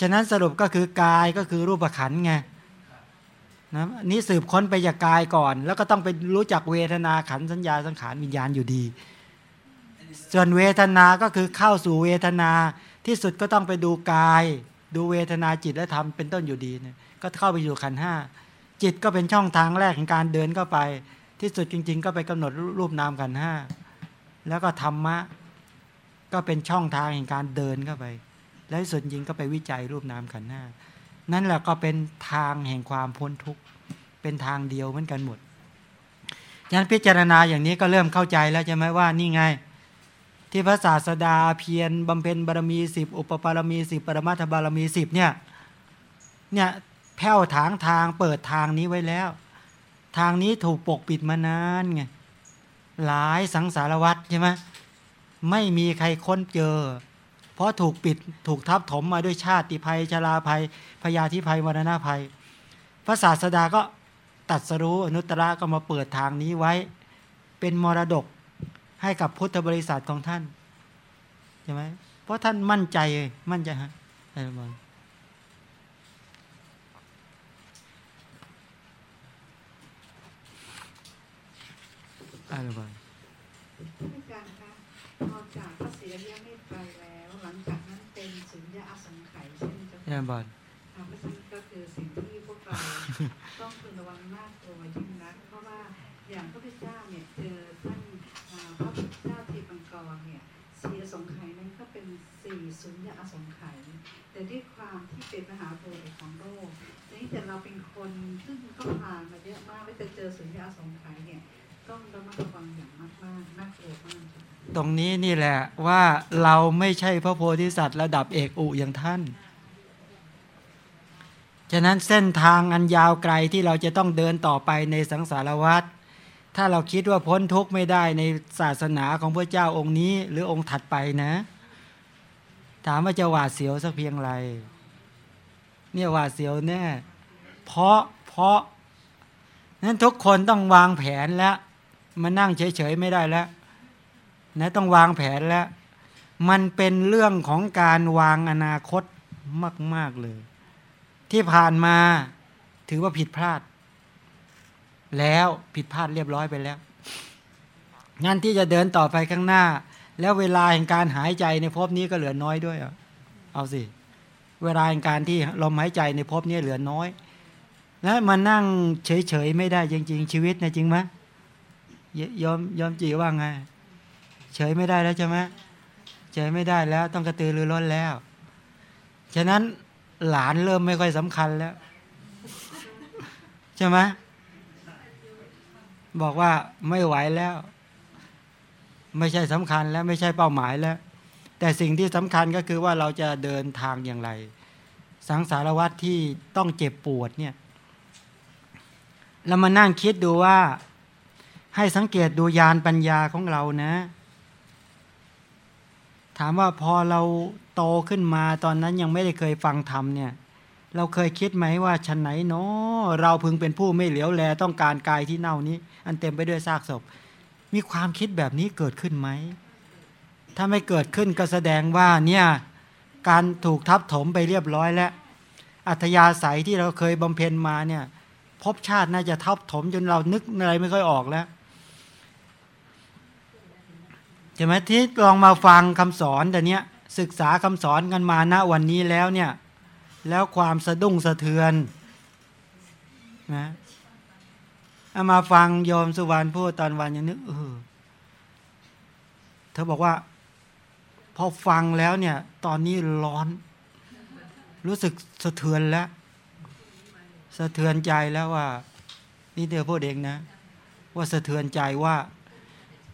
ฉะนั้นสรุปก็คือกายก็คือรูปขันไงนะนี่สืบค้นไปจากกายก่อน แล้วก็ต้องไปรู้จักเวทนาขันสัญญาสังขารวิญญาณอยู่ดี ส่วนเวทนาก็คือเข้าสู่เวทนาที่สุดก็ต้องไปดูกาย ดูเวทนาจิตและธรรมเป็นต้นอยู่ดีเนี่ยก็เข้าไปอยู่ขันห้าจิตก็เป็นช่องทางแรกของการเดินเข้าไป ที่สุดจริง ๆ ก็ไปกำหนดรูปนามขันห้าแล้วก็ธรรมะ ก็เป็นช่องทางแห่งการเดินเข้าไป และที่สุดจริงก็ไปวิจัยรูปนามขันห้านั่นแหละก็เป็นทางแห่งความพ้นทุกข์เป็นทางเดียวเหมือนกันหมดฉะนั้นพิจารณาอย่างนี้ก็เริ่มเข้าใจแล้วใช่ไหมว่านี่ไง ที่พระศาสดาเพียรบำเพ็ญบารมีสิบอุปปารมีสิบปรมาทบารมีสิบเนี่ยเนี่ยแผ้วถางทางเปิดทางนี้ไว้แล้ว ทางนี้ถูกปกปิดมานานไงหลายสังสารวัตรใช่ไหมไม่มีใครค้นเจอ เพราะถูกปิดถูกทับถมมาด้วยชาติภัยชราภัยพยาธิภัยวรณะภัย พระศาสดาก็ตัดสรู้อนุตตรก็มาเปิดทางนี้ไว้ เป็นมรดกให้กับพุทธบริษัทของท่านใช่ไหมเพราะท่านมั่นใจมั่นใจฮะอะไรบ้างอะไรบ้างอาจารย์คะนอกจาก ใช่ไหมจ๊ะอาจารย์เพราะฉะนั้นก็คือสิ่งที่พวกเราต้องพึงระวังมากตัวยิ่งนักเพราะว่าอย่างพระพุทธเจ้าเนี่ยเจอท่านพระพุทธเจ้าทีปังกรเนี่ยสีอสงไขยนั้นก็เป็นสี่สุญญาอสงไขยแต่ด้วยความที่เป็นมหาโพธิของโลกนี้แต่เราเป็นคนซึ่งก็ผ่านมาเยอะมากไม่จะเจอสุญญาอสงไขยเนี่ยต้องระมัดระวังอย่างมากมากน่ากลัวมากตรงนี้นี่แหละว่าเราไม่ใช่พระโพธิสัตว์ระดับเอกอุอย่างท่าน ฉะนั้นเส้นทางอันยาวไกลที่เราจะต้องเดินต่อไปในสังสารวัฏถ้าเราคิดว่าพ้นทุกข์ไม่ได้ในศาสนาของพระเจ้าองค์นี้ หรือองค์ถัดไปนะ ถามว่าจะหวาดเสียวสักเพียงไร เนี่ยหวาดเสียวแน่เพราะเพราะนั้นทุกคนต้องวางแผนแล้วมานั่งเฉยๆไม่ได้แล้วนะต้องวางแผนแล้ว มันเป็นเรื่องของการวางอนาคตมาก ๆเลย ที่ผ่านมาถือว่าผิดพลาด แล้วผิดพลาดเรียบร้อยไปแล้วงานที่จะเดินต่อไปข้างหน้า แล้วเวลาแห่งการหายใจในภพนี้ก็เหลือน้อยด้วยเอาสิเวลาแห่งการที่ลมหายใจในภพนี้เหลือน้อย แล้วมานั่งเฉยๆไม่ได้จริง ๆ ชีวิตนะจริงไหมยอมยอมจีว่าไงเฉยไม่ได้แล้วใช่ไหมเฉยไม่ได้แล้วต้องกระตือรือร้นแล้ว ฉะนั้น หลานเริ่มไม่ค่อยสำคัญแล้ว ใช่ไหมบอกว่าไม่ไหวแล้ว ไม่ใช่สำคัญแล้วไม่ใช่เป้าหมายแล้ว แต่สิ่งที่สำคัญก็คือว่าเราจะเดินทางอย่างไร สังสารวัตรที่ต้องเจ็บปวดเนี่ยเรามานั่งคิดดูว่า ให้สังเกตดูยานปัญญาของเรานะ ถามว่าพอเรา โตขึ้นมาตอนนั้นยังไม่ได้เคยฟังธรรมเนี่ยเราเคยคิดไหมว่าชั้นไหนเนาะเราพึงเป็นผู้ไม่เหลียวแลต้องการกายที่เน่านี้ อันเต็มไปด้วยซากศพ มีความคิดแบบนี้เกิดขึ้นไหม ถ้าไม่เกิดขึ้นก็แสดงว่าเนี่ยการถูกทับถมไปเรียบร้อยแล้ว อัธยาศัยที่เราเคยบำเพ็ญมาเนี่ยพบชาติน่าจะทับถมจนเรานึกอะไรไม่ค่อยออกแล้วใช่ไหมที่ลองมาฟังคำสอนแต่เนี้ย ศึกษาคำสอนกันมาณวันนี้แล้วเนี่ยแล้วความสะดุ้งสะเทือนนะเอามาฟังโยมสุวรรณพูดตอนวันยังนึกเออเธอบอกว่า พอฟังแล้วเนี่ย ตอนนี้ร้อน รู้สึกสะเทือนแล้ว สะเทือนใจแล้วว่า นี่เธอพูดเองนะ ว่าสะเทือนใจว่า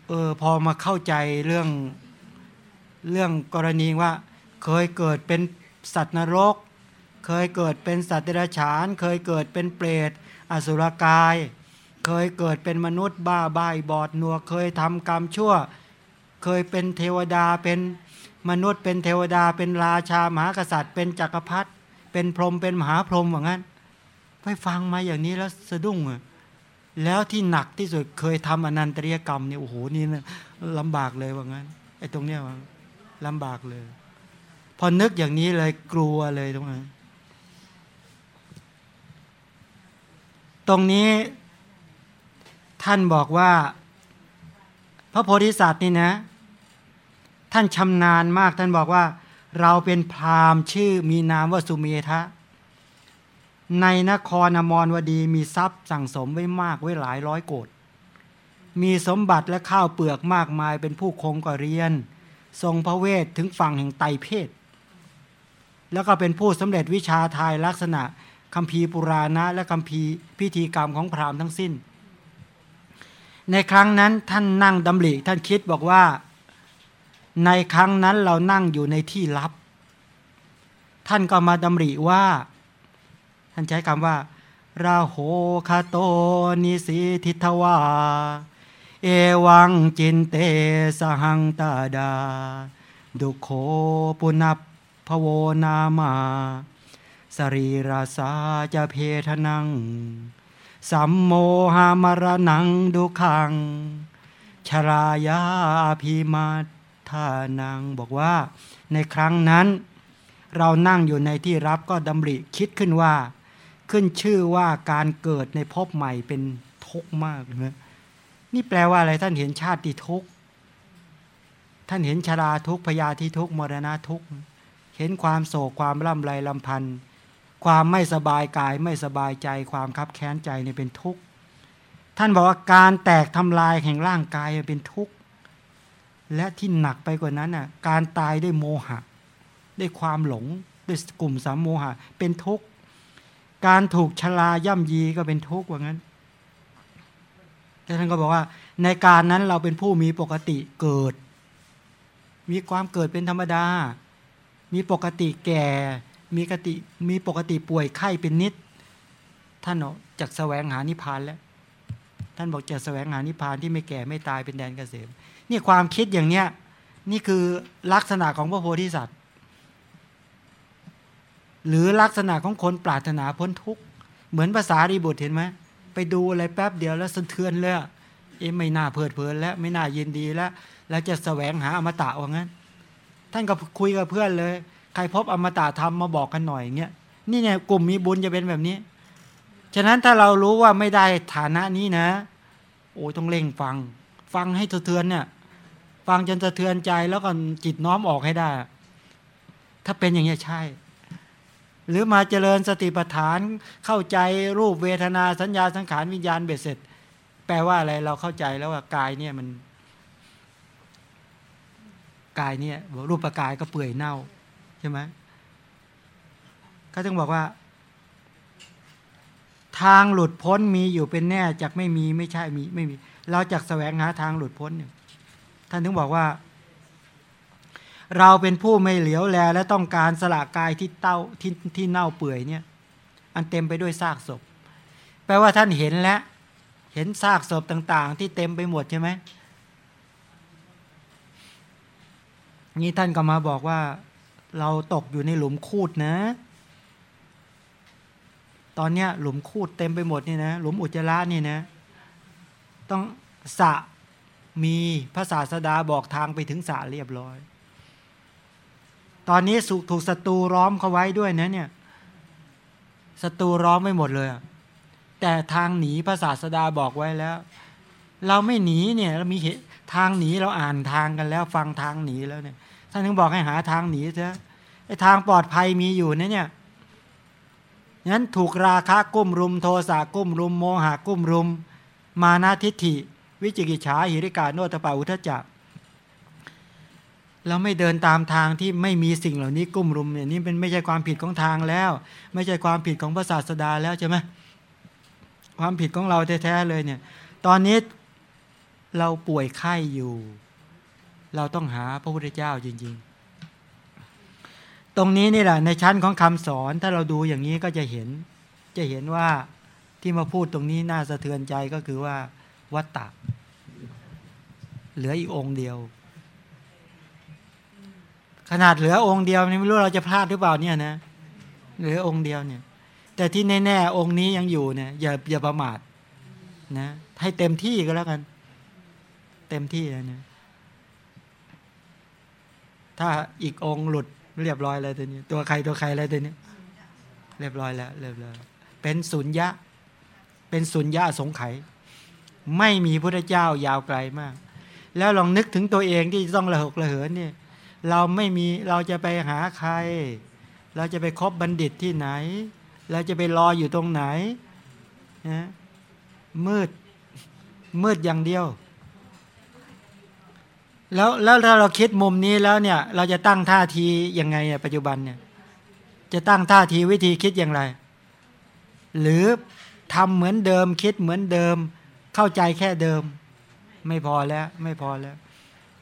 เออ พอมาเข้าใจเรื่อง เรื่องกรณีว่า เคยเกิดเป็นสัตว์นรก เคยเกิดเป็นสัตว์เดรัจฉาน เคยเกิดเป็นเปรต อสุรกาย เคยเกิดเป็นมนุษย์บ้าใบบอดหนวเคยทำกรรมชั่ว เคยเป็นเทวดาเป็นมนุษย์ เป็นเทวดาเป็นราชามหากษัตริย์ เป็นจักรพรรดิเป็นพรหมเป็นมหาพรหมว่างั้นไปฟังมาอย่างนี้แล้วสะดุ้งอะแล้วที่หนักที่สุดเคยทำอนันตริยกรรมเนี่ยโอ้โหนี่นะลำบากเลยว่างั้นไอ้ตรงเนี้ย ลำบากเลย พอนึกอย่างนี้เลยกลัวเลยตรงนั้นตรงนี้ท่านบอกว่า พระโพธิสัตว์นี่นะ ท่านชำนาญมาก ท่านบอกว่า เราเป็นพราหมณ์ชื่อมีนามว่าสุเมธะในนครอมรวดีมีทรัพย์สั่งสมไว้มากไว้หลายร้อยโกดมีสมบัติและข้าวเปลือกมากมายเป็นผู้คงก่อเรียน ทรงพระเวทถึงฝั่งแห่งไตเพศ แล้วก็เป็นผู้สำเร็จวิชาทายลักษณะคำพีปุราณะและคำพีพิธีกรรมของพราหมณ์ทั้งสิ้น ในครั้งนั้นท่านนั่งดำริท่านคิดบอกว่า ในครั้งนั้นเรานั่งอยู่ในที่ลับ ท่านก็มาดำริว่า ท่านใช้คำว่า ราโหคาโตนิสิทิทวา เอวังจินเตสหังตาดา ดุโขปุนับพโวนามา สรีราสาจะเพทนัง สัมโมหามรนังดุขัง ชรายาพิมาทานังบอกว่า ในครั้งนั้น เรานั่งอยู่ในที่รับก็ดำริคิดขึ้นว่า ขึ้นชื่อว่าการเกิดในภพใหม่เป็นทุกข์มากนะ นี่แปลว่าอะไรท่านเห็นชาติทุกข์ท่านเห็นชราทุกข์พยาธิทุกข์มรณะทุกข์เห็นความโศกความร่ำไรลำพันธ์ความไม่สบายกายไม่สบายใจความคับแค้นใจเนี่ยเป็นทุกข์ท่านบอกว่าการแตกทำลายแห่งร่างกายเป็นทุกข์และที่หนักไปกว่านั้นน่ะการตายด้วยโมหะ ด้วยความหลงด้วยกลุ่มสามโมหะ เป็นทุกข์การถูกชลาย่ำยีก็เป็นทุกข์ว่างั้น ท่านก็บอกว่าในการนั้นเราเป็นผู้มีปกติเกิด มีความเกิดเป็นธรรมดา มีปกติแก่ มีกติมีปกติป่วยไข้เป็นนิด ท่านจากแสวงหานิพพานแล้ว ท่านบอกจะแสวงหานิพพานที่ไม่แก่ไม่ตายเป็นแดนเกษมนี่ความคิดอย่างเนี้ยนี่คือลักษณะของพระโพธิสัตว์ หรือลักษณะของคนปรารถนาพ้นทุกข์เหมือนภาษารีบุตรเห็นไหม ไปดูอะไรแป๊บเดียวแล้วสะเทือนเลยเอ๊ะไม่น่าเพลิดเพลินแล้วไม่น่ายินดีแล้ว แล้วจะแสวงหาอมตะว่างั้น ท่านก็คุยกับเพื่อนเลย ใครพบอมตะธรรมมาบอกกันหน่อยเงี้ยนี่เนี่ยกลุ่มมีบุญจะเป็นแบบนี้ ฉะนั้นถ้าเรารู้ว่าไม่ได้ฐานะนี้นะ โอ้ต้องเร่งฟัง ฟังให้สะเทือนเนี่ยฟังจนสะเทือนใจแล้วก็จิตน้อมออกให้ได้ ถ้าเป็นอย่างนี้ใช่ หรือมาเจริญสติปัฏฐานเข้าใจรูปเวทนาสัญญาสังขารวิญญาณเบ็ดเสร็จ แปลว่าอะไรเราเข้าใจแล้วว่ากายเนี่ยมัน กายเนี่ยรูปกายก็เปื่อยเน่าใช่ไหมเขาจึงบอกว่า ทางหลุดพ้นมีอยู่เป็นแน่จากไม่มีไม่ใช่มีไม่มี เราจากแสวงหาทางหลุดพ้นเนี่ยท่านถึงบอกว่า เราเป็นผู้ไม่เหลียวแลและต้องการสละกายที่เต้าที่ที่เน่าเปื่อยเนี่ย อันเต็มไปด้วยซากศพ แปลว่าท่านเห็นแล้วเห็นซากศพต่าง ๆ ที่เต็มไปหมดใช่ไหมนี่ท่านก็มาบอกว่า เราตกอยู่ในหลุมคูดนะ ตอนเนี้ยหลุมคูดเต็มไปหมดนี่นะหลุมอุจจาระนี่นะ ต้องสะมีพระศาสดาบอกทางไปถึงสะเรียบร้อย ตอนนี้สุถูกศัตรูล้อมเขาไว้ด้วยนะเนี่ยศัตรูล้อมไม่หมดเลย แต่ทางหนีพระศาสดาบอกไว้แล้ว เราไม่หนีเนี่ยเรามีเหตุทางหนีเราอ่านทางกันแล้ว ฟังทางหนีแล้วเนี่ยท่านถึงบอกให้หาทางหนีเถอะไอ้ทางปลอดภัยมีอยู่นะเนี่ยนั้นถูกราคะกุ้มรุมโทสะกุ้มรุมโมหะกุ้มรุม มานาทิฏฐิ วิจิกิจฉาหิริกาโนตปาอุทจัก เราไม่เดินตามทางที่ไม่มีสิ่งเหล่านี้กุ้มรุมอย่างนี้เป็นไม่ใช่ความผิดของทางแล้ว ไม่ใช่ความผิดของพระศาสดาแล้วใช่ไหมความผิดของเราแท้ๆเลยเนี่ย ตอนนี้เราป่วยไข้อยู่ เราต้องหาพระพุทธเจ้าจริง ๆ ตรงนี้นี่แหละในชั้นของคำสอนถ้าเราดูอย่างนี้ก็จะเห็น จะเห็นว่าที่มาพูดตรงนี้น่าสะเทือนใจก็คือว่าวัตตะเหลืออีกองค์เดียว ขนาดเหลือองค์เดียวนี่ไม่รู้เราจะพลาดหรือเปล่าเนี่ยนะเหลือองค์เดียวเนี่ย แต่ที่แน่ๆองค์นี้ยังอยู่เนี่ยอย่าอย่าประมาทนะให้เต็มที่ก็แล้วกัน เต็มที่เลยเนี่ยถ้าอีกองค์หลุดเรียบร้อยแล้วตัวนี้ ตัวใครตัวใครแล้วตัวนี้ เรียบร้อยแล้ว เรียบร้อยเป็นสุญญะ เป็นสุญญะสงไขไม่มีพระเจ้ายาวไกลมาก แล้วลองนึกถึงตัวเองที่ต้องระหกระเหินเนี่ย เราไม่มีเราจะไปหาใคร เราจะไปคบบัณฑิตที่ไหน เราจะไปรออยู่ตรงไหนนะมืดมืดอย่างเดียว แล้วแล้วถ้าเราคิดมุมนี้แล้วเนี่ย เราจะตั้งท่าทียังไงปัจจุบันเนี่ย จะตั้งท่าทีวิธีคิดอย่างไร หรือทำเหมือนเดิมคิดเหมือนเดิม เข้าใจแค่เดิม ไม่พอแล้ว ไม่พอแล้ว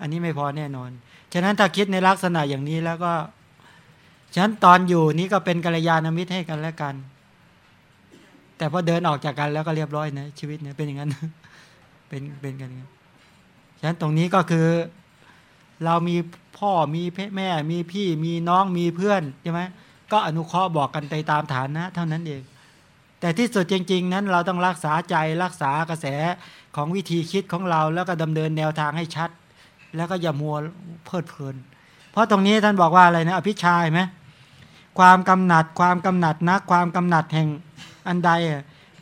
อันนี้ไม่พอแน่นอน ฉะนั้นถ้าคิดในลักษณะอย่างนี้แล้วก็ฉะนั้นตอนอยู่นี้ก็เป็นกัลยาณมิตรให้กันและกัน แต่พอเดินออกจากกันแล้วก็เรียบร้อยนะชีวิตเนี่ยเป็นอย่างนั้น เป็นเป็นกันอย่างนั้ฉะนั้นตรงนี้ก็คือ เรามีพ่อมีแม่มีพี่มีน้องมีเพื่อนใช่ไหมก็อนุเคราะห์บอกกันไปตามฐานนะ เท่านั้นเอง แต่ที่สุดจริง ๆ นั้น เราต้องรักษาใจรักษากระแสของวิธีคิดของเราแล้วก็ดำเนินแนวทางให้ชัด แล้วก็อย่ามัวเพลิดเพลิน เพราะตรงนี้ท่านบอกว่าอะไรนะอภิชายไหมความกำหนัดความกำหนัดนักความกำหนัดแห่งอันใด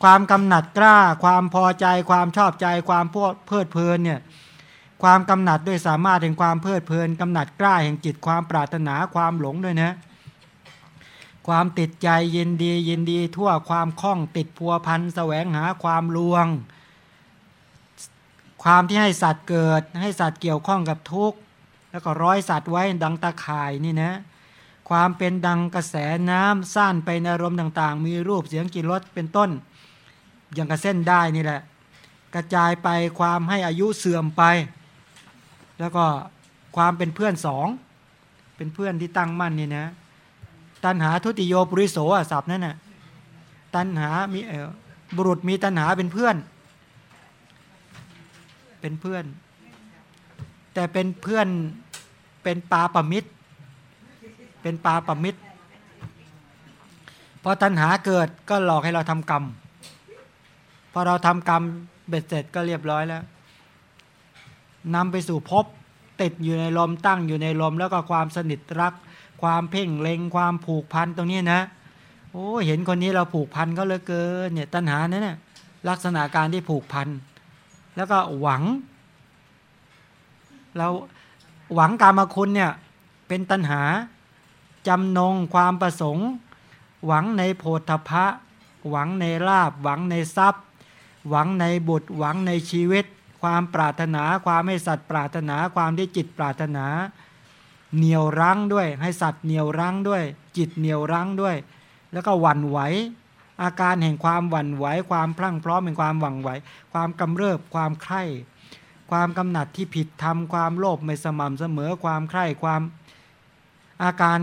ความกำหนัดกล้า ความพอใจ ความชอบใจ ความเพลิดเพลินเนี่ยความกำหนัดด้วยสามารถแห่งความเพลิดเพลินกำหนัดกล้าแห่งจิตความปรารถนาความหลงด้วยนะความติดใจยินดียินดีทั่วความคล้องติดพัวพันแสวงหาความลวง ความที่ให้สัตว์เกิด ให้สัตว์เกี่ยวข้องกับทุกข์ แล้วก็ร้อยสัตว์ไว้ดังตาข่ายนี่นะ ความเป็นดังกระแสน้ำสั้นไปในอารมณ์ต่างๆ มีรูปเสียงกลิ่นรสเป็นต้น อย่างกระเส้นได้นี่แหละ กระจายไปความให้อายุเสื่อมไป แล้วก็ความเป็นเพื่อนสอง เป็นเพื่อนที่ตั้งมั่นนี่นะ ตัณหาทุติโยปุริโสอะศัพท์นั่นน่ะ ตัณหามีบุรุษมีตัณหาเป็นเพื่อน เป็นเพื่อน แต่เป็นเพื่อนเป็นปาปมิตร เป็นปาปมิตรพอตัณหาเกิดก็หลอกให้เราทำกรรม พอเราทำกรรมเบ็ดเสร็จก็เรียบร้อยแล้วนำไปสู่พบติดอยู่ในลมตั้งอยู่ในลมแล้วก็ความสนิทรัก ความเพ่งเล็งความผูกพันตรงนี้นะ โอ้เห็นคนนี้เราผูกพันก็เลยเกินเนี่ยตัณหาเนี่ยลักษณะการที่ผูกพัน แล้วก็หวัง เราหวังการมาคุณเนี่ยเป็นตัณหาจำนงความประสงค์ หวังในโพธพะ หวังในลาบ หวังในทรัพย์ หวังในบุตร หวังในชีวิต ความปรารถนา ความไม่สัตย์ปรารถนา ความที่จิตปรารถนา เหนียวรั้งด้วย ให้สัตว์เหนียวรั้งด้วย จิตเหนียวรั้งด้วย แล้วก็หวั่นไหว อาการแห่งความหวั่นไหวความพลั่งพร้อมเป็นความหวั่นไหว ความกำเริบความใคร่ความกำหนัดที่ผิดทำความโลภไม่สม่ำเสมอความใคร่ความอาการ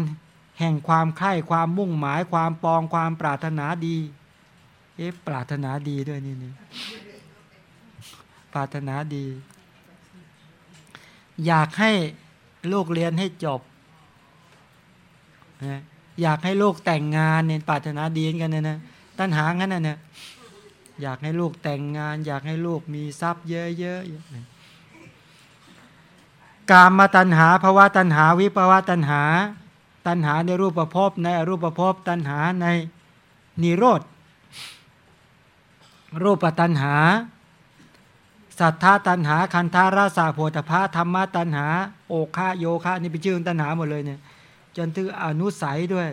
แห่งความใคร่ความมุ่งหมายความปองความปรารถนาดี เอ๊ะปรารถนาดีด้วยนี่นี่ปรารถนาดี อยากให้ลูกเรียนให้จบอยากให้ลูกแต่งงานเนี่ยปรารถนาดีกันเนะนะ ตัณหางั้นนะเนี่ยอยากให้ลูกแต่งงาน อยากให้ลูกมีทรัพย์เยอะๆ กามมาตัณหาภาวะตัณหาวิภาวะตัณหา ตัณหาในรูปประพบในอรูปประพบตัณหาในนิโรธ รูปตัณหา สัทธาตันหาคันธาราสาโพธพะธรรมะตันหา โอคาโยคะนี่เป็นชื่อตันหาหมดเลยเนี่ยจนถึงอนุสัยด้วย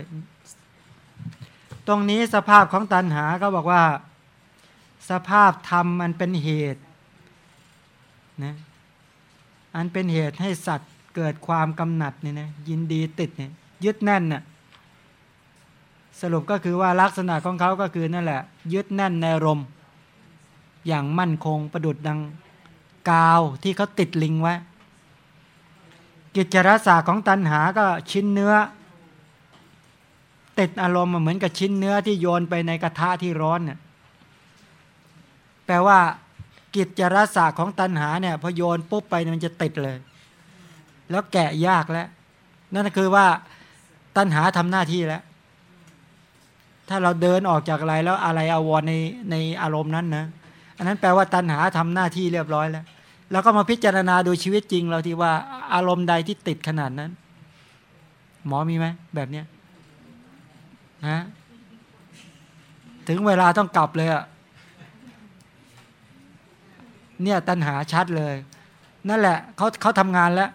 ตรงนี้สภาพของตันหาก็บอกว่า สภาพธรรมมันเป็นเหตุนะอันเป็นเหตุให้สัตว์เกิดความกำหนัดเนี่ยนะยินดีติดเนี่ยยึดแน่นน่ะสรุปก็คือว่าลักษณะของเขาก็คือนั่นแหละ ยึดแน่นในรม อย่างมั่นคงประดุดดังกาวที่เขาติดลิงไว้กิจรสาของตันหาก็ชิ้นเนื้อ ติดอารมณ์เหมือนกับชิ้นเนื้อที่โยนไปในกระทะที่ร้อนเนี่ยแปลว่า กิจรสาของตันหาเนี่ยพอโยนปุ๊บไปมันจะติดเลย แล้วแกะยากแล้วนั่นคือว่าตันหาทำหน้าที่แล้ว ถ้าเราเดินออกจากอะไรแล้วอะไรอาวรในในอารมณ์นั้นนะอันนั้นแปลว่าตัณหาทำหน้าที่เรียบร้อยแล้วแล้วก็มาพิจารณาดูชีวิตจริงเราที่ว่าอารมณ์ใดที่ติดขนาดนั้น หมอมีไหมแบบเนี้ย นะถึงเวลาต้องกลับเลยอะเนี่ยตัณหาชัดเลย นั่นแหละเขาเขาทำงานแล้ว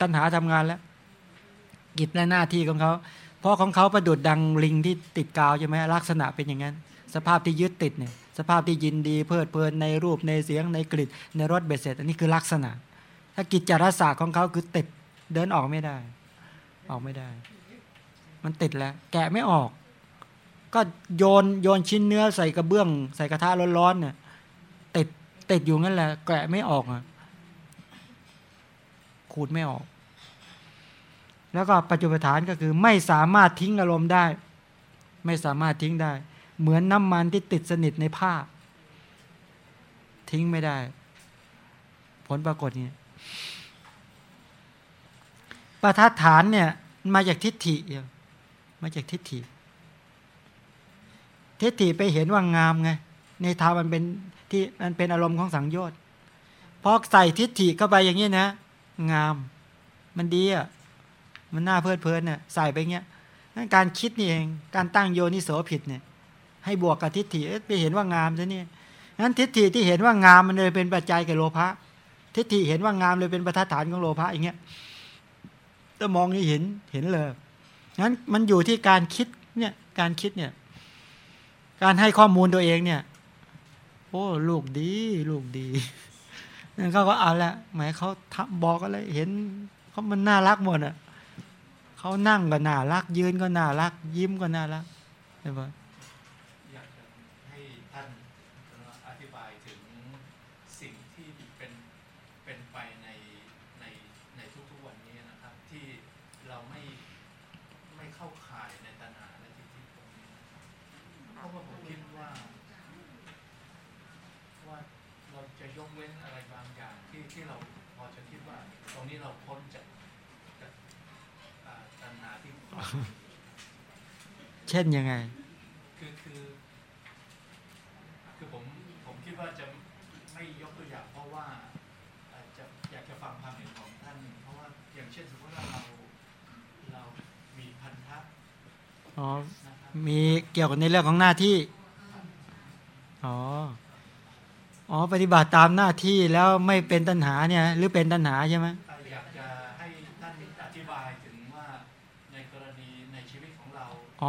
ตัณหาทำงานแล้ว กิจและหน้าที่ของเขาเพราะของเขาประดุดดังลิงที่ติดกาวใช่ไหมลักษณะเป็นอย่างนั้น สภาพที่ยึดติดเนี่ยสภาพที่ยินดีเพลิดเพลินในรูปในเสียงในกลิ่นในรสเบสเสร็จอันนี้คือลักษณะ ถ้ากิจจารศาสาของเขาคือติดเดินออกไม่ได้ ออกไม่ได้ มันติดแล้ว แกะไม่ออก ก็โยนโยนชิ้นเนื้อใส่กระเบื้อง ใส่กระทะร้อนๆเนี่ยติดติดอยู่นั่นแหละ แกะไม่ออกอะขูดไม่ออก แล้วก็ปัจจุบันฐานก็คือไม่สามารถทิ้งอารมณ์ได้ ไม่สามารถทิ้งได้ เหมือนน้ำมันที่ติดสนิทในผ้า ทิ้งไม่ได้ ผลปรากฏนี้ประทัดฐานเนี่ยมาจากทิฏฐิ มาจากทิฏฐิ ทิฏฐิไปเห็นว่างามไงในทามันเป็นที่มันเป็นอารมณ์ของสังโยชน์พอใส่ทิฏฐิเข้าไปอย่างนี้นะ งาม มันดีอะมันน่าเพลิดเพลินเนี่ยใส่ไปเงี้ยนั่นการคิดนี่เองการตั้งโยนิโสผิดเนี่ยให้บวกกับทิฏฐิไปเห็นว่างามซะนี่นั้นทิฏฐิที่เห็นว่างามมันเลยเป็นปัจจัยแก่โลภะทิฏฐิเห็นว่างามเลยเป็นประทัดฐานของโลภะอย่างเงี้ยถ้ามองนี่เห็นเห็นเลย งั้นมันอยู่ที่การคิดเนี่ยการคิดเนี่ยการให้ข้อมูลตัวเองเนี่ย โอ้ลูกดีลูกดีนั่นเขาก็เอาละหมายเขาทบอกอะไรเห็นเขามันน่ารักหมดอะเขานั่งก็น่ารักยืนก็น่ารัก ยิ้มก็น่ารักใช่ปะ อยากจะให้ท่านอธิบายถึงสิ่งที่เป็นเป็นไปในในในทุกๆวันนี้นะครับ ที่เราไม่ไม่เข้าข่ายในตัณหาและทิฏฐิตรงนี้นะครับเพราะว่าผมคิดว่า ว่าเราจะยกเว้นอะไรบางอย่างที่ที่เราพอจะคิดว่า ตรงนี้เราพ้นจากจากอ่าตัณหาที่ เช่นยังไง คือคือ คือผมผมคิดว่าจะไม่ยกตัวอย่างเพราะว่าอาจจะอยากจะฟังความเห็นของท่าน เพราะว่าอย่างเช่นสมมติว่าเราเรามีพันธะอ๋อนะครับมีเกี่ยวกับในเรื่องของหน้าที่ อ๋อ อ๋อ ปฏิบัติตามหน้าที่แล้วไม่เป็นตัณหาเนี่ย หรือเป็นตัณหาใช่ไหม อะอยากจะให้ท่านอธิบายถึงว่าในกรณีในชีวิตข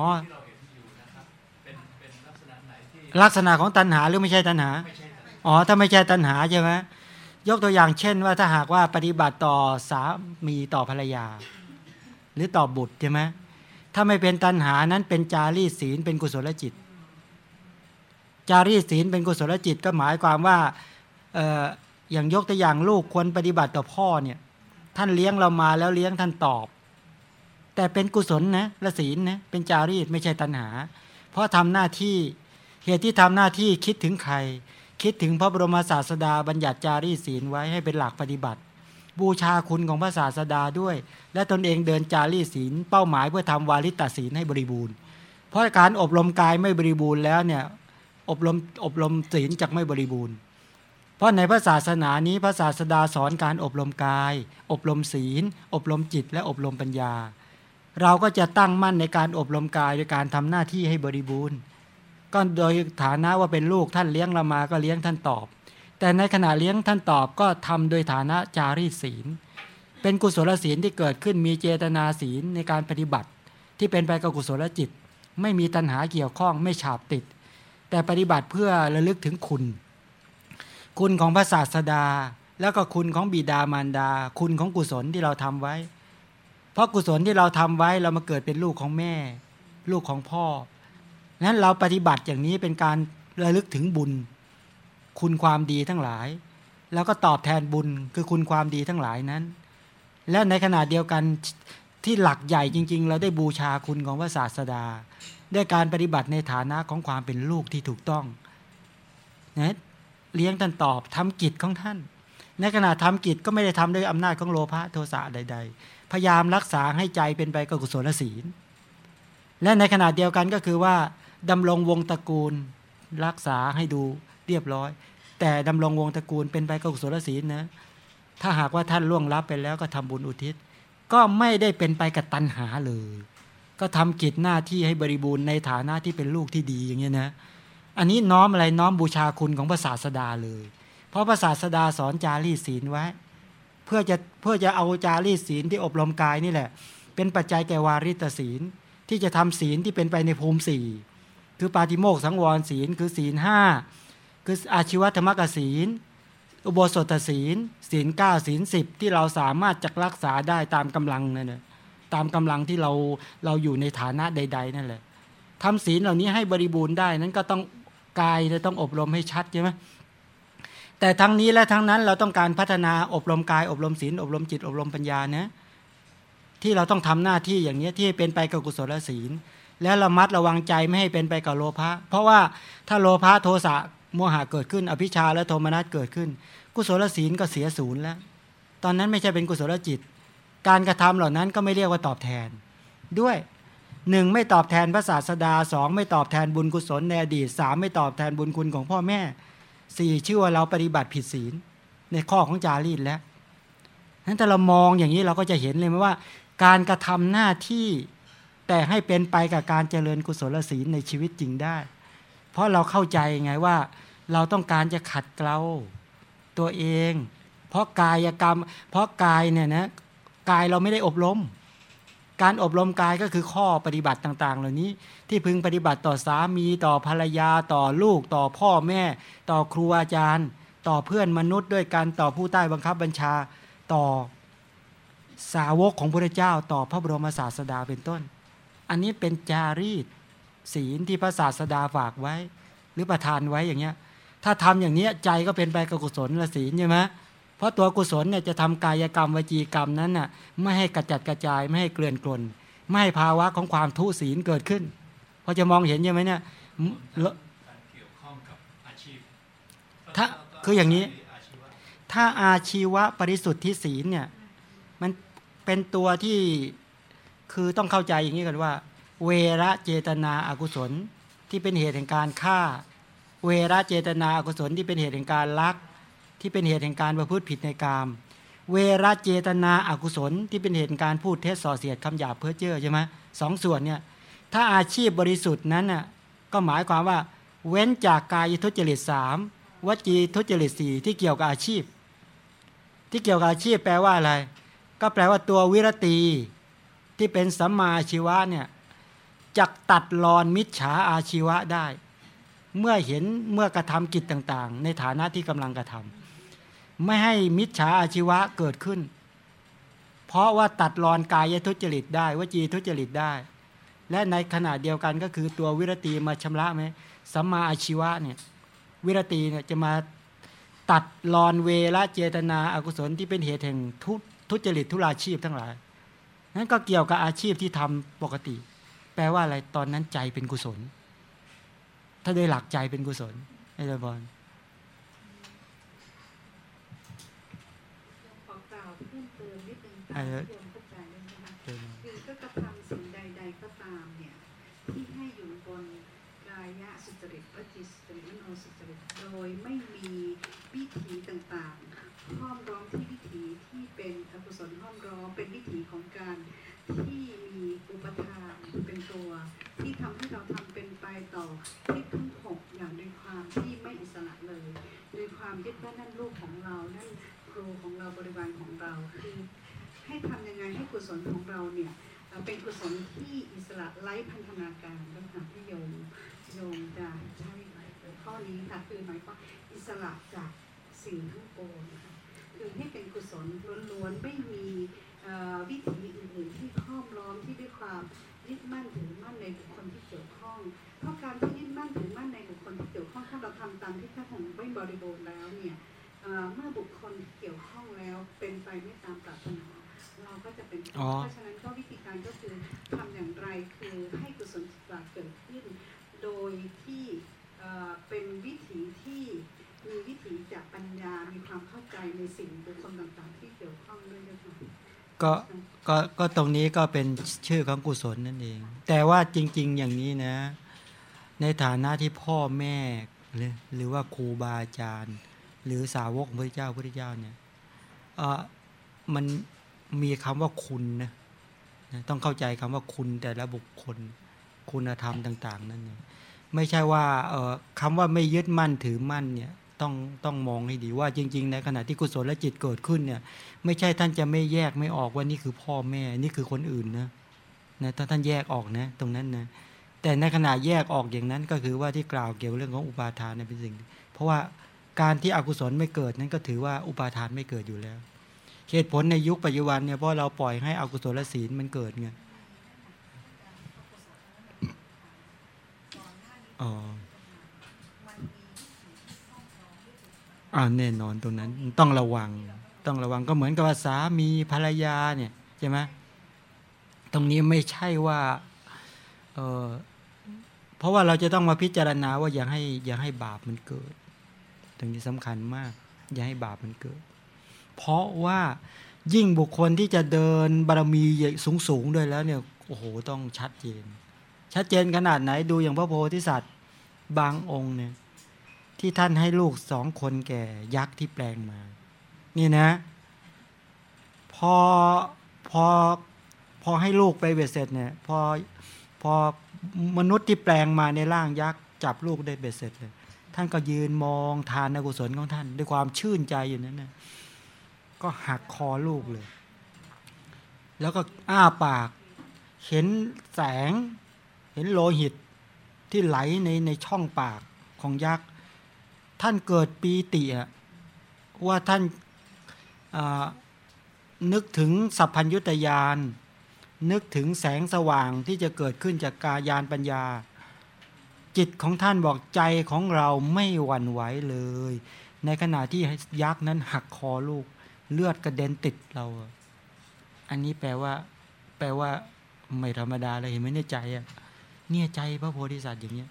องเราอ๋อที่เราเห็นอยู่นะครับเป็นเป็นลักษณะไหนที่ลักษณะของตัณหาหรือไม่ใช่ตัณหาไม่ใช่ตัณหา อ๋อ ถ้าไม่ใช่ตัณหาใช่ไหมยกตัวอย่างเช่นว่าถ้าหากว่าปฏิบัติต่อสามีต่อภรรยา หรือต่อบุตรใช่ไหมถ้าไม่เป็นตัณหานั้นเป็นจารีตศีลเป็นกุศลจิต จารีตศีลเป็นกุศลจิตก็หมายความว่าเอ่ออย่างยกตัวอย่างลูกควรปฏิบัติต่อพ่อเนี่ยท่านเลี้ยงเรามาแล้วเลี้ยงท่านตอบ แต่เป็นกุศลนะละศีลนะเป็นจารีตไม่ใช่ตัณหา เพราะทำหน้าที่เหตุที่ทำหน้าที่คิดถึงใคร คิดถึงพระบรมศาสดาบัญญัติจารีตศีลไว้ให้เป็นหลักปฏิบัติ บูชาคุณของพระศาสดาด้วย และตนเองเดินจารีตศีลเป้าหมายเพื่อทำวาริตศีลให้บริบูรณ์ เพราะการอบรมกายไม่บริบูรณ์แล้วเนี่ยอบรมอบรมศีลจะไม่บริบูรณ์เพราะในพระศาสนานี้พระศาสดาสอนการอบรมกาย อบรมศีล อบรมจิต และอบรมปัญญา เราก็จะตั้งมั่นในการอบรมกายโดยการทำหน้าที่ให้บริบูรณ์ ก็โดยฐานะว่าเป็นลูกท่านเลี้ยงเรามาก็เลี้ยงท่านตอบ แต่ในขณะเลี้ยงท่านตอบก็ทำโดยฐานะจารีศีล เป็นกุศลศีลที่เกิดขึ้นมีเจตนาศีลในการปฏิบัติ ที่เป็นไปกับกุศลจิต ไม่มีตัณหาเกี่ยวข้องไม่ฉาบติด แต่ปฏิบัติเพื่อระลึกถึงคุณ คุณของพระศาสดา แล้วก็คุณของบิดามารดา คุณของกุศลที่เราทำไว้ เพราะกุศลที่เราทำไว้เรามาเกิดเป็นลูกของแม่ ลูกของพ่อนั้นเราปฏิบัติอย่างนี้เป็นการระลึกถึงบุญ คุณความดีทั้งหลาย แล้วก็ตอบแทนบุญคือคุณความดีทั้งหลายนั้น และในขณะเดียวกันที่หลักใหญ่จริง ๆ เราได้บูชาคุณของพระศาสดา ด้วยการปฏิบัติในฐานะของความเป็นลูกที่ถูกต้องนะเลี้ยงท่านตอบทำกิจของท่าน ในขณะทำกิจก็ไม่ได้ทำด้วยอำนาจของโลภะโทสะใด ๆ พยายามรักษาให้ใจเป็นไปกับกุศลศีล และในขณะเดียวกันก็คือว่าดำรงวงตระกูลรักษาให้ดูเรียบร้อย แต่ดำรงวงตระกูลเป็นไปกับกุศลศีลนะถ้าหากว่าท่านล่วงลับไปแล้วก็ทำบุญอุทิศ ก็ไม่ได้เป็นไปกับตัณหาเลย ก็ทำกิจหน้าที่ให้บริบูรณ์ในฐานะที่เป็นลูกที่ดีอย่างเงี้ยนะอันนี้น้อมอะไรน้อมบูชาคุณของพระศาสดาเลย เพราะพระศาสดาสอนจารีศีลไว้ เพื่อจะเพื่อจะเอาจารีตศีลที่อบรมกายนี่แหละ เป็นปัจจัยแก่วาริตศีล ที่จะทำศีลที่เป็นไปในภูมิสี่คือปาติโมกข์สังวรศีลคือศีลห้าคืออาชีวธรรมกศีล อุโบสถศีล ศีลเก้าศีลสิบที่เราสามารถจะรักษาได้ตามกำลังนั่นแหละตามกำลังที่เราเราอยู่ในฐานะใด ๆ นั่นแหละทำศีลเหล่านี้ให้บริบูรณ์ได้นั้นก็ต้องกายจะต้องอบรมให้ชัดใช่ไหม แต่ทั้งนี้และทั้งนั้นเราต้องการพัฒนาอบรมกาย อบรมศีลอบรมจิต อบรมปัญญานะที่เราต้องทำหน้าที่อย่างนี้ที่เป็นไปกับกุศลศีล แล้วระมัดระวังใจไม่ให้เป็นไปกับโลภะเพราะว่าถ้าโลภะโทสะโมหะเกิดขึ้น อภิชาและโทมนัสเกิดขึ้น กุศลศีลก็เสียศูนย์แล้ว ตอนนั้นไม่ใช่เป็นกุศลจิต การกระทำเหล่านั้นก็ไม่เรียกว่าตอบแทน ด้วยหนึ่งไม่ตอบแทนพระศาสดาสองไม่ตอบแทนบุญกุศลในอดีตสามไม่ตอบแทนบุญคุณของพ่อแม่ สี่ชื่อว่าเราปฏิบัติผิดศีล ในข้อของจารีตแล้วนั้นถ้าเรามองอย่างนี้เราก็จะเห็นเลยว่า การกระทำหน้าที่แต่ให้เป็นไปกับการเจริญกุศลศีลในชีวิตจริงได้ เพราะเราเข้าใจไงว่า เราต้องการจะขัดเกลาตัวเอง เพราะกายกรรม เพราะกายเนี่ยนะกายเราไม่ได้อบรม การอบรมกายก็คือข้อปฏิบัติต่าง ๆ เหล่านี้ ที่พึงปฏิบัติต่อสามีต่อภรรยาต่อลูก ต่อพ่อแม่ ต่อครูอาจารย์ ต่อเพื่อนมนุษย์ด้วยกันต่อผู้ใต้บังคับบัญชาต่อสาวกของพระเจ้าต่อพระบรมศาสดาเป็นต้น อันนี้เป็นจารีตศีลที่พระศาสดาฝากไว้ หรือประทานไว้อย่างเงี้ยถ้าทำอย่างนี้ใจก็เป็นไปกับกุศลละศีลใช่ไหม เพราะตัวกุศลเนี่ยจะทำกายกรรมวจีกรรมนั้นน่ะไม่ให้กระจัดกระจายไม่ให้เกลื่อนกลน ไม่ให้ภาวะของความทุศีลเกิดขึ้นพอจะมองเห็นใช่ไหมเนี่ยการเกี่ยวข้องกับอาชีพถ้าคืออย่างนี้อาชีวะถ้าอาชีวะบริสุทธิ์ที่ศีลเนี่ยมันเป็นตัวที่คือต้องเข้าใจอย่างนี้กันว่า เวระเจตนาอากุศลที่เป็นเหตุแห่งการฆ่า เวระเจตนาอกุศลที่เป็นเหตุแห่งการลัก ที่เป็นเหตุแห่งการประพฤติผิดในกาม เวรเจตนาอากุศล ที่เป็นเหตุการพูดเท็จส่อเสียดคำหยาบเพ้อเจ้อใช่ไหมสองส่วนเนี่ยถ้าอาชีพบริสุทธิ์นั้นน่ะก็หมายความว่า เว้นจากกายทุจริตสามวจีทุจริตสี่ที่เกี่ยวกับอาชีพ ที่เกี่ยวกับอาชีพแปลว่าอะไร ก็แปลว่าตัววิรตีที่เป็นสัมมาอาชีวะเนี่ยจักตัดรอนมิจฉาอาชีวะได้ เมื่อเห็นเมื่อกระทำกิจต่างๆ ในฐานะที่กำลังกระทำ ไม่ให้มิจฉาอาชีวะเกิดขึ้น เพราะว่าตัดรอนกายทุจริตได้วจีทุจริตได้ และในขณะเดียวกันก็คือตัววิรตีมาชำระไหมสัมมาอาชีวะเนี่ยวิรตีเนี่ยจะมาตัดรอนเวละเจตนาอากุศลที่เป็นเหตุแห่งทุทุจริตทุราชีพทั้งหลายนั้นก็เกี่ยวกับอาชีพที่ทำปกติ แปลว่าอะไรตอนนั้นใจเป็นกุศล ถ้าโดยหลักใจเป็นกุศลไอ้เจ้าบอล ขอกล่าวเพิ่มเติม นิดนึงอ่าตามที่โยมเข้าใจเลยนะคะคือก็กระทำสิ่งใดๆก็ตามเนี่ยที่ให้อยู่บนกายะสุจริตวจีสุจริตมโนสุจริตโดยไม่มีวิถีต่างๆห้อมร้อมที่วิถีที่เป็นอกุศลห้อมร้อมเป็นวิถีของการที่มีอุปทานเป็นตัว ที่ทำให้เราทำเป็นไปต่อทิศทั้งหกอย่างด้วยความที่ไม่อิสระเลยโดยความยึดว่านั่นลูกของเรานั่นครูของเราบริวารของเราคือ ให้ทำยังไงให้กุศลของเราเนี่ยเป็นกุศลที่อิสระไร้พันธนาการนะคะที่โยมโยมจะใช้ข้อนี้ค่ะคือหมายความอิสระจากสิ่งทั้งปวงค่ะคือให้เป็นกุศลล้วนๆไม่มีวิถีอื่นๆที่ห้อมล้อมที่ด้วยความยึดมั่นถือมั่นในบุคคลที่เกี่ยวข้อง เพราะการที่ยึดมั่นถือมั่นในบุคคลที่เกี่ยวข้องถ้าเราทำตามที่พระองค์ไม่บริบูรณ์แล้วเนี่ยเมื่อบุคคลเกี่ยวข้องแล้วเป็นไปไม่ตามปรารถนา ก็จะเป็นทุกข์อ๋อเพราะฉะนั้นก็วิธีการก็คือทำอย่างไรคือให้กุศลจิตบาเกิดขึ้น โดยที่เอ่อเป็นวิถีที่มีวิถีจากปัญญา มีความเข้าใจในสิ่งบุคคลต่างๆที่เกี่ยวข้องด้วยนะคะก็ก็ก็ตรงนี้ก็เป็นชื่อของกุศลนั่นเอง แต่ว่าจริง ๆ อย่างนี้นะ ในฐานะที่พ่อแม่ หรือหรือว่าครูบาอาจารย์ หรือสาวกของพระเจ้าพระเจ้าเนี่ยเออมัน มีคำว่าคุณนะต้องเข้าใจคำว่าคุณแต่ละบุคคล คุณธรรมต่าง ๆ นั่นเนี่ยไม่ใช่ว่าเออคำว่าไม่ยึดมั่นถือมั่นเนี่ยต้องต้องมองให้ดีว่าจริง ๆ ในขณะที่กุศลและจิตเกิดขึ้นเนี่ย ไม่ใช่ท่านจะไม่แยกไม่ออกว่านี่คือพ่อแม่นี่คือคนอื่นนะนะถ้าท่านแยกออกนะ ตรงนั้นนะแต่ในขณะแยกออกอย่างนั้นก็คือว่าที่กล่าวเกี่ยวเรื่องของอุปาทานเป็นสิ่ง เพราะว่าการที่อกุศลไม่เกิดนั้นก็ถือว่าอุปาทานไม่เกิดอยู่แล้ว เหตุผลในยุคปัจจุบันเนี่ยเพราะเราปล่อยให้อกุศลศีลมันเกิดไงอ๋ออ่าแน่นอนตรงนั้นต้องระวัง ต้องระวังก็เหมือนกับว่าสามีภรรยาเนี่ยใช่ไหมตรงนี้ไม่ใช่ว่าเออเพราะว่าเราจะต้องมาพิจารณาว่าอย่าให้อย่าให้บาปมันเกิด ตรงนี้สำคัญมาก อย่าให้บาปมันเกิด เพราะว่ายิ่งบุคคลที่จะเดินบารมีสูงสูงด้วยแล้วเนี่ยโอ้โหต้องชัดเจน ชัดเจนขนาดไหนดูอย่างพระโพธิสัตว์บางองค์เนี่ยที่ท่านให้ลูกสองคนแก่ยักษ์ที่แปลงมา นี่นะ พอพอพอให้ลูกไปเบ็ดเสร็จเนี่ยพอพอมนุษย์ที่แปลงมาในร่างยักษ์จับลูกได้เบ็ดเสร็จเลย ท่านก็ยืนมองทานกุศลของท่าน ด้วยความชื่นใจอยู่นั้นนะ ก็หักคอลูกเลย แล้วก็อ้าปาก เห็นแสง เห็นโลหิตที่ไหลในในช่องปากของยักษ์ ท่านเกิดปีติว่าท่านนึกถึงสัพพัญยุตยาน นึกถึงแสงสว่างที่จะเกิดขึ้นจากกายานปัญญา จิตของท่านบอกใจของเราไม่หวั่นไหวเลย ในขณะที่ยักษ์นั้นหักคอลูก เลือดกระเด็นติดเรา อันนี้แปลว่า แปลว่า ไม่ธรรมดาเลยเห็นไหมเนี่ยใจอะเนี่ยใจพระโพธิสัตว์อย่างเนี้ย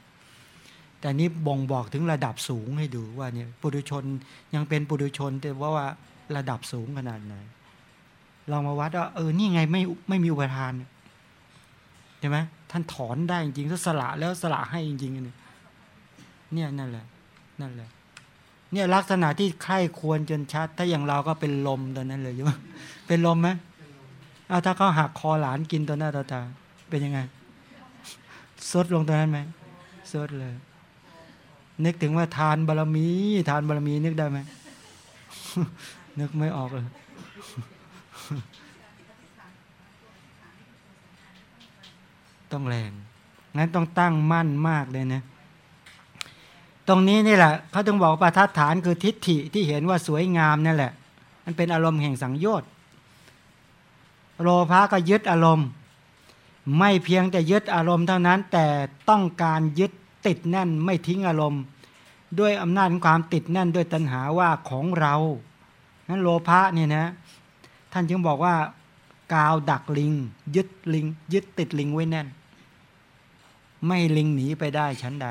แต่นี้บ่งบอกถึงระดับสูงให้ดูว่าเนี่ยปุถุชนยังเป็นปุถุชน แต่ว่าว่าระดับสูงขนาดไหนเรามาวัดว่าเออนี่ไงไม่ไม่มีอุปทานใช่ไหมท่านถอนได้จริงๆถ้าสละแล้วสละให้จริงๆนี่ยเนี่ยนั่นแหละ นั่นแหละ เนี่ยลักษณะที่ใคร่ควรจนชัด ถ้าอย่างเราก็เป็นลมตอนนั้นเลยใช่ไหมเป็นลมไหมเอาถ้าเขาหักคอหลานกินตัวหน้าต่อตา เป็นยังไงซดลงตรงนั้นไหมซดเลย นึกถึงว่าทานบารมี ทานบารมีนึกได้ไหมนึกไม่ออกเลยต้องแรง งั้นต้องตั้งมั่นมากเลยนะ ตรงนี้นี่แหละเขาต้องบอกประทัดฐานคือทิฏฐิที่เห็นว่าสวยงามนั่นแหละ มันเป็นอารมณ์แห่งสังโยชน์โลภะก็ยึดอารมณ์ ไม่เพียงแต่ยึดอารมณ์เท่านั้น แต่ต้องการยึดติดแน่นไม่ทิ้งอารมณ์ ด้วยอำนาจความติดแน่นด้วยตัณหาว่าของเรานั้นโลภะเนี่ยนะ ท่านจึงบอกว่ากาวดักลิง ยึดลิง ยึดติดลิงไว้แน่น ไม่ลิงหนีไปได้ชั้นใด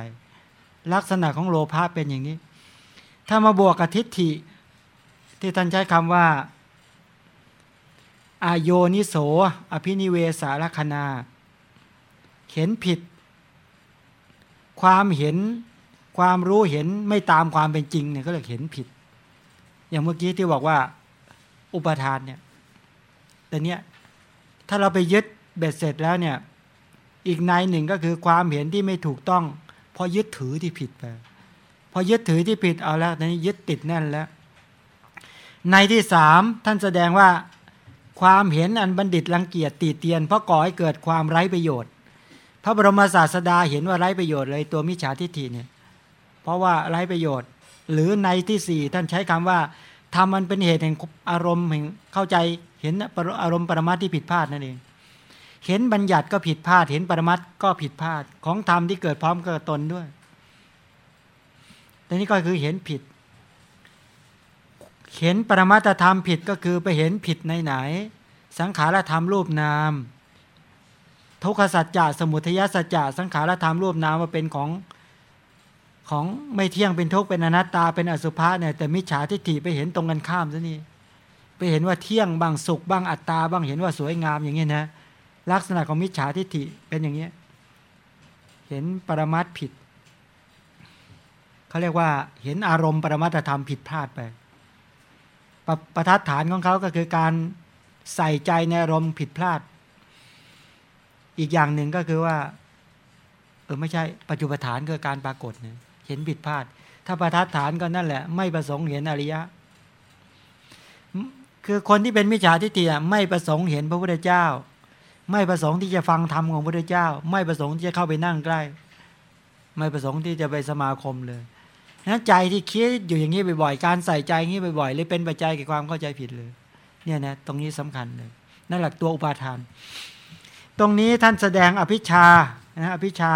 ลักษณะของโลภะเป็นอย่างนี้ ถ้ามาบวกกับทิฏฐิ ที่ท่านใช้คำว่าอโยนิโส อภินิเวสารคณา เห็นผิด ความเห็นความรู้เห็นไม่ตามความเป็นจริงเนี่ยก็เลยเห็นผิด อย่างเมื่อกี้ที่บอกว่า อุปทานเนี่ยแต่เนี้ยถ้าเราไปยึดเบ็ดเสร็จแล้วเนี่ย อีกในหนึ่งก็คือความเห็นที่ไม่ถูกต้อง พอยึดถือที่ผิดไปพอยึดถือที่ผิดเอาแล้วนี้ยึดติดแน่นแล้ว ในที่สามท่านแสดงว่าความเห็นอันบัณฑิตรังเกียจตีเตียน เพราะก่อให้เกิดความไร้ประโยชน์ พระบรมศาสดาเห็นว่าไร้ประโยชน์เลยตัวมิจฉาทิฏฐิเนี่ย เพราะว่าไร้ประโยชน์ หรือในที่สี่ท่านใช้คำว่าทำมันเป็นเหตุแห่งอารมณ์แห่งเข้าใจเห็นอารมณ์ปรมัตที่ผิดพลาดนั่นเอง เห็นบัญญัติก็ผิดพลาด เห็นปรมัตก็ผิดพลาด ของธรรมที่เกิดพร้อมกับตนด้วยแต่นี้ก็คือเห็นผิด เห็นปรมัตธรรมผิดก็คือไปเห็นผิดในไหน สังขารธรรมรูปนาม ทุกขสัจจะสมุทัยสัจจะสังขารธรรมรูปนามมาเป็นของของไม่เที่ยงเป็นทุกข์เป็นอนัตตาเป็นอสุภะเนี่ยแต่มิจฉาทิฏฐิไปเห็นตรงกันข้ามซะนี่ไปเห็นว่าเที่ยงบางสุขบ้างอัตตาบ้างเห็นว่าสวยงามอย่างนี้นะ ลักษณะของมิจฉาทิฏฐิเป็นอย่างนี้ เห็นปรมัตผิด เขาเรียกว่า เห็นอารมณ์ปรมัตธรรมผิดพลาดไป ประทัดฐานของเขาก็คือการใส่ใจในอารมณ์ผิดพลาด อีกอย่างหนึ่งก็คือว่า เออไม่ใช่ ปัจจุบันฐานคือการปรากฏเนี่ยเห็นผิดพลาด ถ้าประทัดฐานก็นั่นแหละ ไม่ประสงค์เห็นอริยะคือคนที่เป็นมิจฉาทิฏฐิไม่ประสงค์เห็นพระพุทธเจ้า ไม่ประสงค์ที่จะฟังธรรมของพระพุทธเจ้า ไม่ประสงค์ที่จะเข้าไปนั่งใกล้ ไม่ประสงค์ที่จะไปสมาคมเลยนั้นใจที่คิดอยู่อย่างนี้บ่อยๆ การใส่ใจอย่างนี้บ่อยๆเลยเป็นปัจจัยแก่ความเข้าใจผิดเลย เนี่ยนะตรงนี้สำคัญเลยนั่นแหละตัวอุปาทาน ตรงนี้ท่านแสดงอภิชานะอภิชา